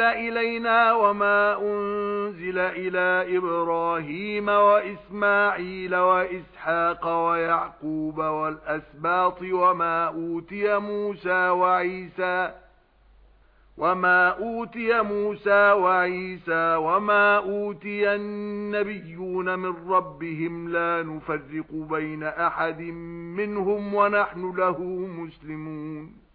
إلينا وما أنزل إلى إبراهيم وإسماعيل وإسحاق ويعقوب والأسباط وما أوتي موسى وعيسى وَمَا أُوتِيَ مُوسَى وَعِيسَى وَمَا أُوتِيَ النَّبِيُّونَ مِن رَّبِّهِمْ لَا نُفَرِّقُ بَيْنَ أَحَدٍ مِّنْهُمْ وَنَحْنُ لَهُ مُسْلِمُونَ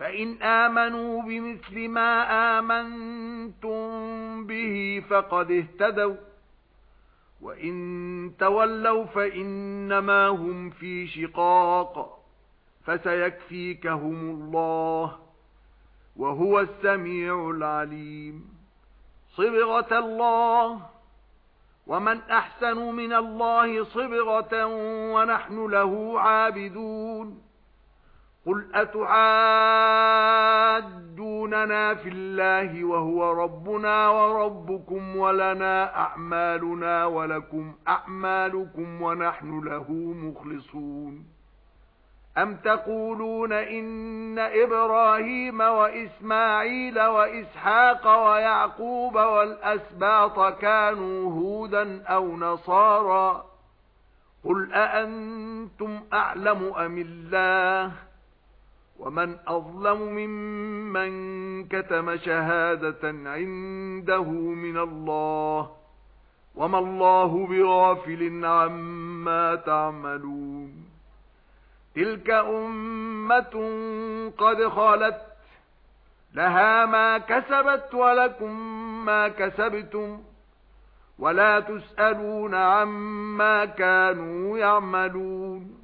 فَإِنْ آمَنُوا بِمِثْلِ مَا آمَنْتُمْ بِهِ فَقَدِ اهْتَدَوْا. وَإِن تَوَلَّوْا فَإِنَّمَا هُمْ فِي شِقَاقٍ فَسَيَكْفِيكَهُمُ اللَّهُ وهو السميع العليم. صبغة الله ومن أحسن من الله صبغة ونحن له عابدون. قل اتعادوننا في الله وهو ربنا وربكم ولنا اعمالنا ولكم اعمالكم ونحن له مخلصون أَمْ تَقُولُونَ إِنَّ إِبْرَاهِيمَ وَإِسْمَاعِيلَ وَإِسْحَاقَ وَيَعْقُوبَ وَالْأَسْبَاطَ كَانُوا هُودًا أَوْ نَصَارَى قُلْ أَأَنْتُمْ أَعْلَمُ أَمِ اللَّهُ وَمَنْ أَظْلَمُ مِمَّنْ كَتَمَ شَهَادَةً عِندَهُ مِنَ اللَّهِ وَمَا اللَّهُ بِغَافِلٍ عَمَّا تَعْمَلُونَ تِلْكَ أُمَّةٌ قَدْ خَلَتْ لَهَا مَا كَسَبَتْ وَلَكُمْ مَا كَسَبْتُمْ وَلَا تُسْأَلُونَ عَمَّا كَانُوا يَعْمَلُونَ